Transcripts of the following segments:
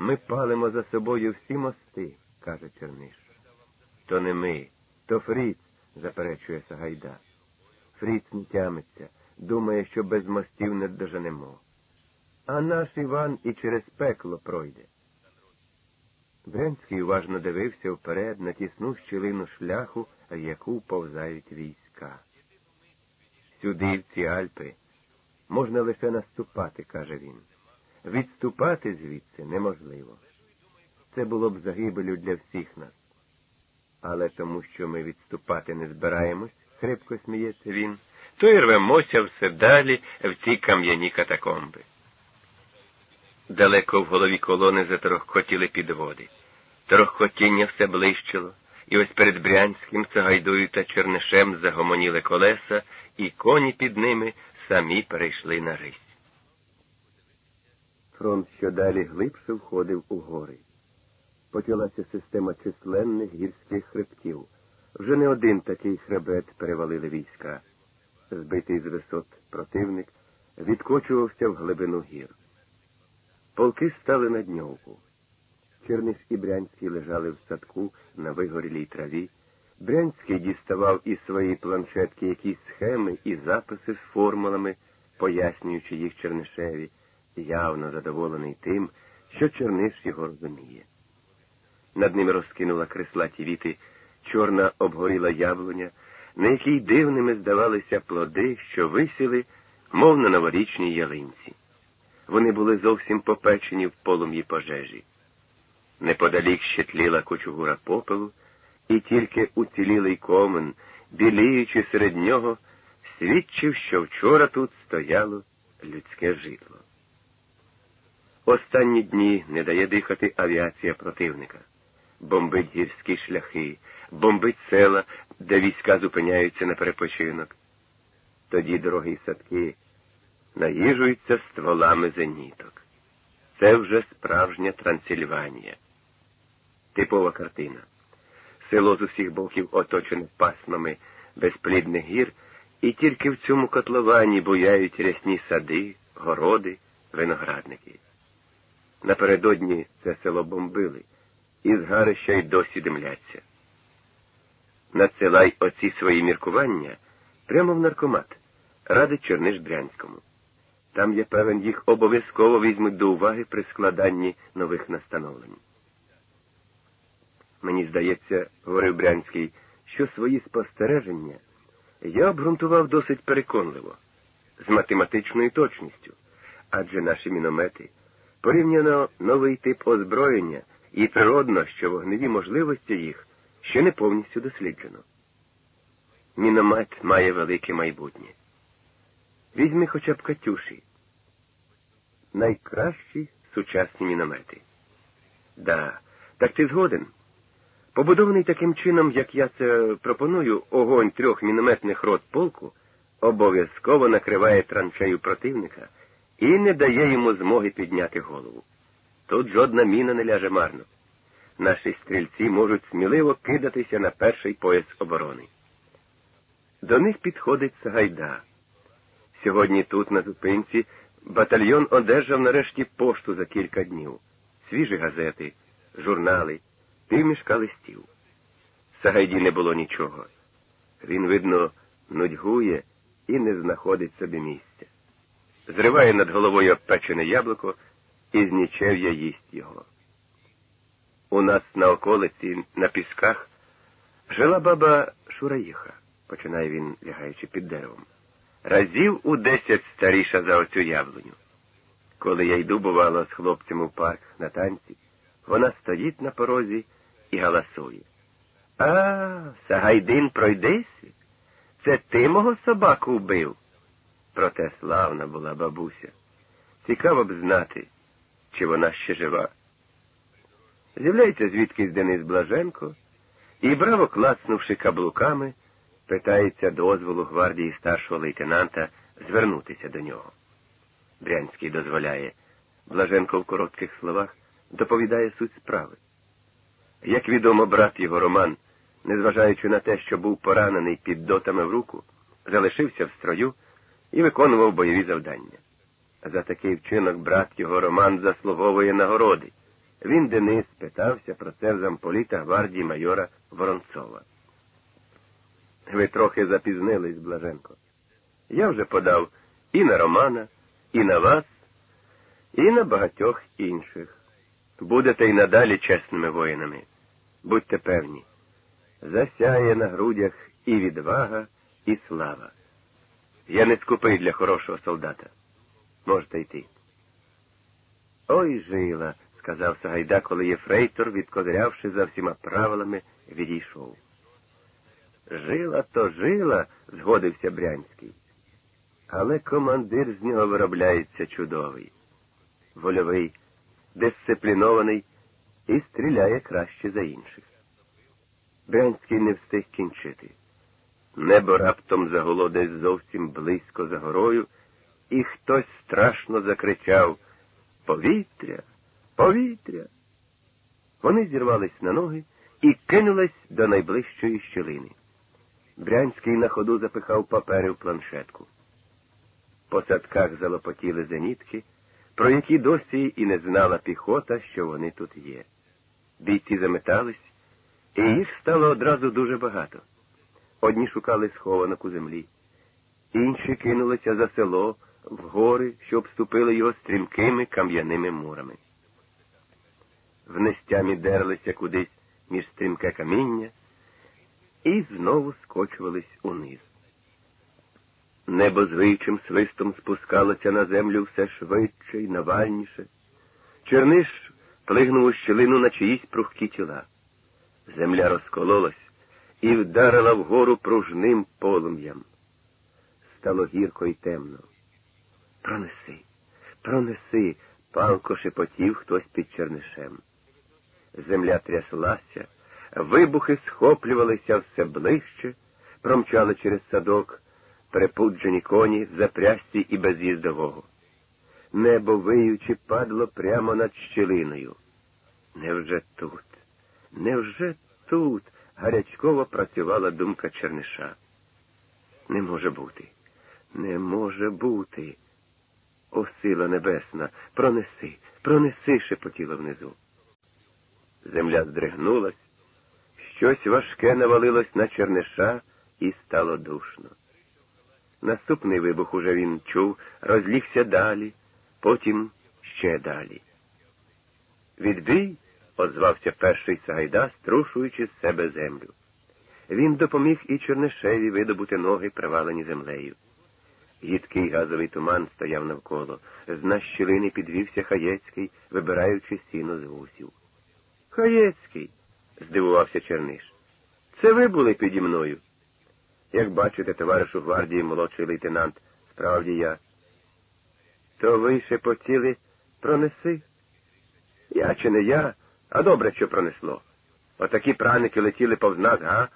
Ми палимо за собою всі мости, каже Черниш. То не ми, то Фріц, заперечує Сагайда. Фріц не тямиться, думає, що без мостів не доженемо. А наш Іван і через пекло пройде. Брянський уважно дивився вперед на тісну щілину шляху, яку повзають війська. Сюди, в ці Альпи, можна лише наступати, каже він. Відступати звідси неможливо. Це було б загибелю для всіх нас. Але тому, що ми відступати не збираємось, хрипко сміється він, то й рвемося все далі в ці кам'яні катакомби. Далеко в голові колони заторохкотіли підводи. Торохкотіння все блищило, і ось перед Брянським, Цагайдою та Чернишем загомоніли колеса, і коні під ними самі перейшли на рись. Фронт що далі глибше входив у гори. Почалася система численних гірських хребтів. Вже не один такий хребет перевалили війська. Збитий з висот противник відкочувався в глибину гір. Полки стали на дньовку. Черниш і Брянський лежали в садку на вигорілій траві. Брянський діставав із своєї планшетки якісь схеми і записи з формулами, пояснюючи їх Чернишеві, явно задоволений тим, що Черниш його розуміє. Над ними розкинула креслаті віти чорна обгоріла яблуня, на якій дивними здавалися плоди, що висіли, мов на новорічній ялинці. Вони були зовсім попечені в полум'ї пожежі. Неподалік ще тліла кочугура попелу, і тільки уцілілий комен, біліючи серед нього, свідчив, що вчора тут стояло людське житло. Останні дні не дає дихати авіація противника, бомбить гірські шляхи, бомбить села, де війська зупиняються на перепочинок. Тоді дорогі садки наїжуються стволами зеніток. Це вже справжня Трансильванія. Типова картина. Село з усіх боків оточене пасмами безплідних гір, і тільки в цьому котловані буяють рясні сади, городи, виноградники. Напередодні це село бомбили, і згарища й досі димляться. Надсилай оці свої міркування прямо в наркомат, радить Черниш Брянському. Там я певен, їх обов'язково візьмуть до уваги при складанні нових настановлень. Мені здається, говорив Брянський, що свої спостереження я обґрунтував досить переконливо, з математичною точністю, адже наші міномети порівняно новий тип озброєння і природно, що вогневі можливості їх ще не повністю досліджено. Міномет має велике майбутнє. Візьми хоча б Катюші. Найкращі сучасні міномети. Да, так ти згоден. Побудований таким чином, як я це пропоную, огонь трьох мінометних рот полку обов'язково накриває траншею противника і не дає йому змоги підняти голову. Тут жодна міна не ляже марно. Наші стрільці можуть сміливо кидатися на перший пояс оборони. До них підходить Сагайда. Сьогодні тут, на зупинці, батальйон одержав нарешті пошту за кілька днів, свіжі газети, журнали, півмішка листів. Сагайді не було нічого. Він, видно, нудьгує і не знаходить собі місця. Зриває над головою обпечене яблуко і з нічев'я їсть його. У нас на околиці, на пісках, жила баба Шураїха, починає він, лягаючи під деревом. Разів у десять старіша за оцю яблуню. Коли я йду, бувало, з хлопцем у парк на танці, вона стоїть на порозі і галасує. А, Сагайдин пройдись? Це ти мого собаку вбив? Проте славна була бабуся. Цікаво б знати, чи вона ще жива. З'являється звідкись Денис Блаженко і, браво клацнувши каблуками, питається дозволу гвардії старшого лейтенанта звернутися до нього. Брянський дозволяє. Блаженко в коротких словах доповідає суть справи. Як відомо, брат його Роман, незважаючи на те, що був поранений під дотами в руку, залишився в строю і виконував бойові завдання. За такий вчинок брат його Роман заслуговує нагороди. Він Денис питався про це в замполіта гвардії майора Воронцова. Ви трохи запізнились, Блаженко. Я вже подав і на Романа, і на вас, і на багатьох інших. Будете й надалі чесними воїнами. Будьте певні, засяє на грудях і відвага, і слава. Я не скупий для хорошого солдата. Можете йти. Ой жила, сказав Сагайда, коли єфрейтор, відкозирявши за всіма правилами, відійшов. Жила то жила, згодився Брянський. Але командир з нього виробляється чудовий, вольовий, дисциплінований і стріляє краще за інших. Брянський не встиг кінчити. Небо раптом загуло десь зовсім близько за горою, і хтось страшно закричав Повітря, повітря. Вони зірвались на ноги і кинулись до найближчої щілини. Брянський на ходу запихав папери в планшетку. По садках залопотіли зенітки, про які досі і не знала піхота, що вони тут є. Бійці заметались, і їх стало одразу дуже багато. Одні шукали схованок у землі, інші кинулися за село, в гори, що обступили його стрімкими кам'яними мурами. В нестямі дерлися кудись між стрімке каміння і знову скочувались униз. Небо звичим свистом спускалося на землю все швидше й навальніше. Черниш плигнув у щілину на чиїсь прухкі тіла. Земля розкололась і вдарила вгору пружним полум'ям. Стало гірко й темно. Пронеси, пронеси, палко шепотів хтось під чернишем. Земля тряслася, вибухи схоплювалися все ближче, промчали через садок, припуджені коні, запрясті і без їздового. Небо виючи падло прямо над щілиною. Невже тут? Невже тут? Гарячково працювала думка Черниша. Не може бути, не може бути. О, сила небесна, пронеси, пронеси, шепотіла внизу. Земля здригнулась, щось важке навалилось на Черниша і стало душно. Наступний вибух уже він чув, розлігся далі, потім ще далі. Відбій, озвався перший Сагайда, струшуючи з себе землю. Він допоміг і Чернишеві видобути ноги, привалені землею. Гідкий газовий туман стояв навколо. З на щілини підвівся Хаєцький, вибираючи сіно з вусів. Хаєцький, здивувався Черниш. Це ви були піді мною. Як бачите, товаришу гвардії молодший лейтенант, справді я. То ви шепотіли пронеси? Я чи не я, а добре, що пронесло. Отакі праники летіли повз нас, га?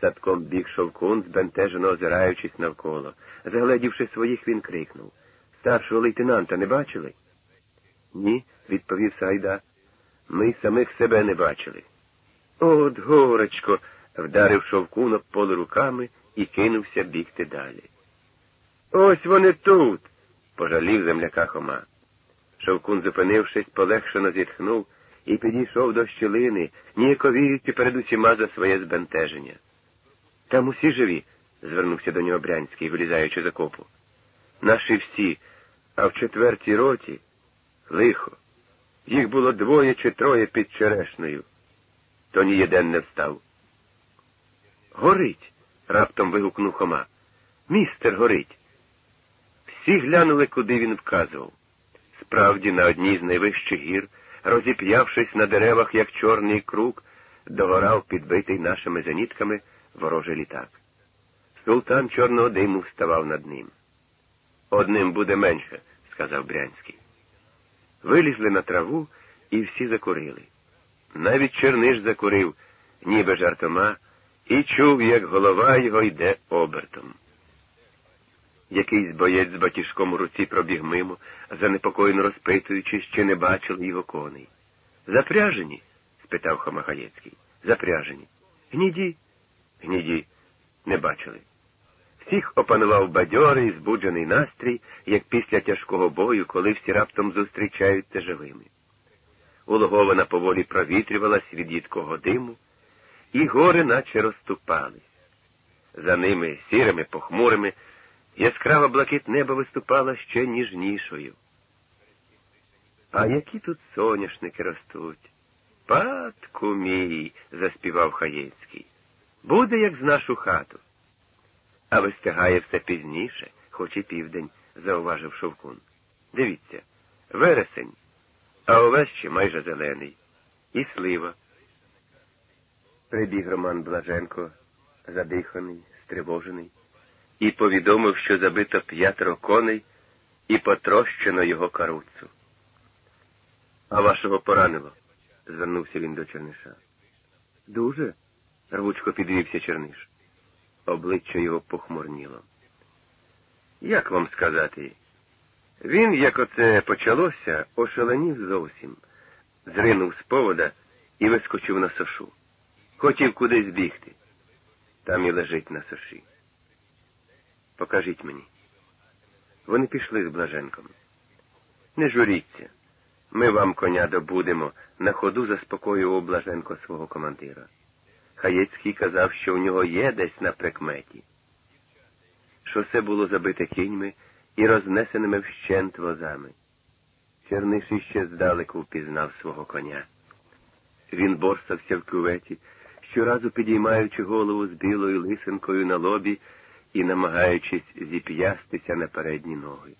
Садком біг шовкун, збентежено озираючись навколо. Загледівши своїх, він крикнув. Старшого лейтенанта не бачили? Ні, відповів Сайда. Ми самих себе не бачили. От, горочко, вдарив шовкун об поле руками і кинувся бігти далі. Ось вони тут, пожалів земляка Хома. Шовкун, зупинившись, полегшено зітхнув і підійшов до щілини, ніяковіючи перед усіма за своє збентеження. Там усі живі, звернувся до нього Брянський, вилізаючи з окопу. Наші всі, а в четвертій роті лихо. Їх було двоє чи троє під черешнею. То ні єден не встав. Горить. раптом вигукнув Хома. Містер горить. Всі глянули, куди він вказував. Справді, на одній з найвищих гір, розіп'явшись на деревах, як чорний круг, догорав підбитий нашими зенітками ворожий літак. Султан чорного диму вставав над ним. Одним буде менше, сказав Брянський. Вилізли на траву і всі закурили. Навіть Черниш закурив, ніби жартома, і чув, як голова його йде обертом. Якийсь боєць з батіжком у руці пробіг мимо, занепокоєно розпитуючи, чи не бачили його коней. Запряжені? спитав Хомахаєцький. Запряжені. Гніді. Гніді. Не бачили. Всіх опанував бадьорий, збуджений настрій, як після тяжкого бою, коли всі раптом зустрічаються живими. улогована поволі провітрювалась від їдкого диму, і гори наче розступались. За ними сірими, похмурими, яскрава блакит неба виступала ще ніжнішою. А які тут соняшники ростуть? Патку мій, заспівав Хаєцький. Буде, як з нашу хату. А вистигає все пізніше, хоч і південь, зауважив Шовкун. Дивіться, вересень, а увесь ще майже зелений. І слива. Прибіг Роман Блаженко, задиханий, стривожений, і повідомив, що забито п'ятеро коней і потрощено його каруцу. А вашого поранило? звернувся він до Черниша. Дуже? рвучко підвівся Черниш. Обличчя його похмурніло. Як вам сказати? Він, як оце почалося, ошаленів зовсім, зринув з повода і вискочив на сошу. Хотів кудись бігти. Там і лежить на соші. Покажіть мені. Вони пішли з Блаженком. Не журіться. Ми вам коня добудемо, на ходу заспокоював Блаженко свого командира. Хаєцький казав, що в нього є десь на прикметі. Шосе було забите кіньми і рознесеними вщент возами. Черниш іще здалеку впізнав свого коня. Він борсався в кюветі, щоразу підіймаючи голову з білою лисинкою на лобі і намагаючись зіп'ястися на передні ноги.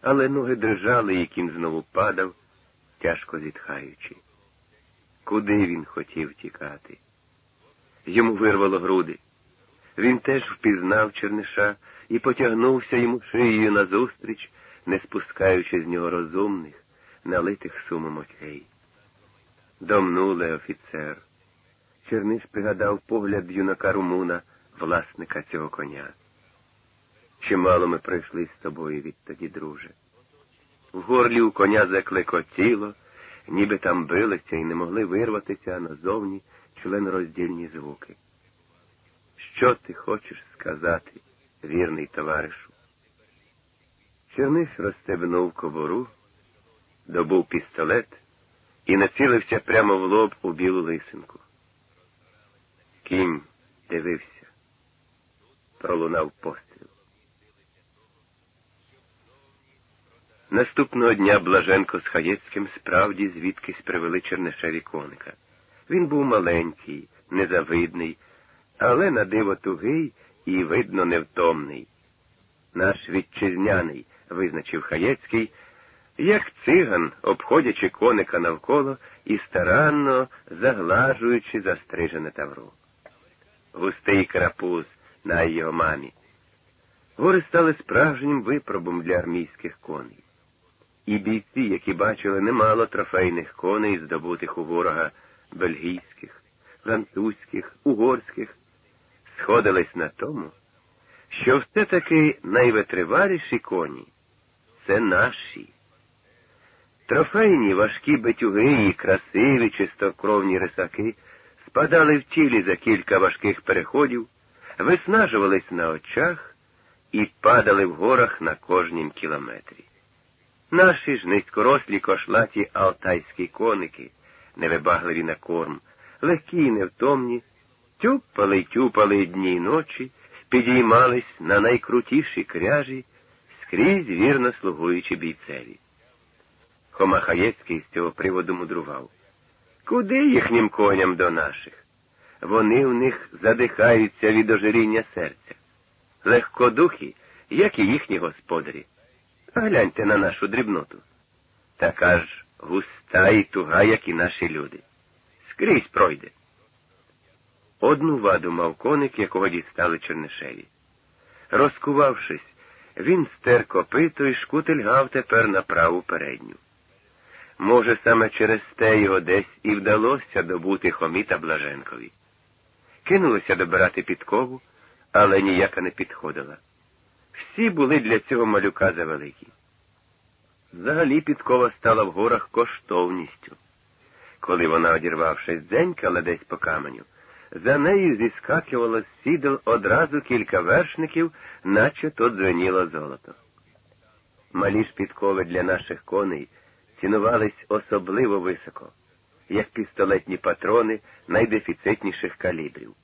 Але ноги дрижали, і кінь знову падав, тяжко зітхаючи. Куди він хотів тікати? Йому вирвало груди. Він теж впізнав Черниша і потягнувся йому шиєю назустріч, не спускаючи з нього розумних, налитих сумом очей. Домнуле офіцер. Черниш пригадав погляд юнака Румуна, власника цього коня. Чимало ми пройшли з тобою відтоді, друже. В горлі у коня заклекотіло, ніби там билися і не могли вирватися назовні членороздільні звуки. Що ти хочеш сказати, вірний товаришу? Черниш розстебнув кобуру, добув пістолет і націлився прямо в лоб у білу лисинку. Кінь дивився, пролунав постріл. Наступного дня Блаженко з Хаєцьким справді звідкись привели Чернишеві коника. Він був маленький, незавидний, але на диво тугий і, видно, невтомний. Наш вітчизняний, визначив Хаєцький, як циган, обходячи коника навколо і старанно заглажуючи застрижене тавро. Густий крапуз на його мамі. Гори стали справжнім випробом для армійських коней. І бійці, які бачили немало трофейних коней, здобутих у ворога бельгійських, французьких, угорських, сходились на тому, що все-таки найвитриваліші коні це наші. Трофейні важкі битюги і красиві чистокровні рисаки спадали в тілі за кілька важких переходів, виснажувались на очах і падали в горах на кожнім кілометрі. Наші ж низькорослі кошлаті алтайські коники, невибагливі на корм, легкі й невтомні, тюпали й тюпали дні й ночі, підіймались на найкрутіші кряжі, скрізь вірно слугуючи бійцеві. Хома Хаєцький з цього приводу мудрував. Куди їхнім коням до наших? Вони в них задихаються від ожиріння серця. Легкодухі, як і їхні господарі. Гляньте на нашу дрібноту. Така ж густа і туга, як і наші люди. Скрізь пройде. Одну ваду мав коник, якого дістали Чернишеві. Розкувавшись, він стер копито і шкутильгав тепер на праву передню. Може, саме через те його десь і вдалося добути Хоміта Блаженкові. Кинулося добирати підкову, але ніяка не підходила. Всі були для цього малюка завеликі. Взагалі підкова стала в горах коштовністю. Коли вона, одірвавшись, дзенькала десь по каменю, за нею зіскакувало з сідел одразу кілька вершників, наче то дзвеніло золото. Малі ж підкови для наших коней цінувались особливо високо, як пістолетні патрони найдефіцитніших калібрів.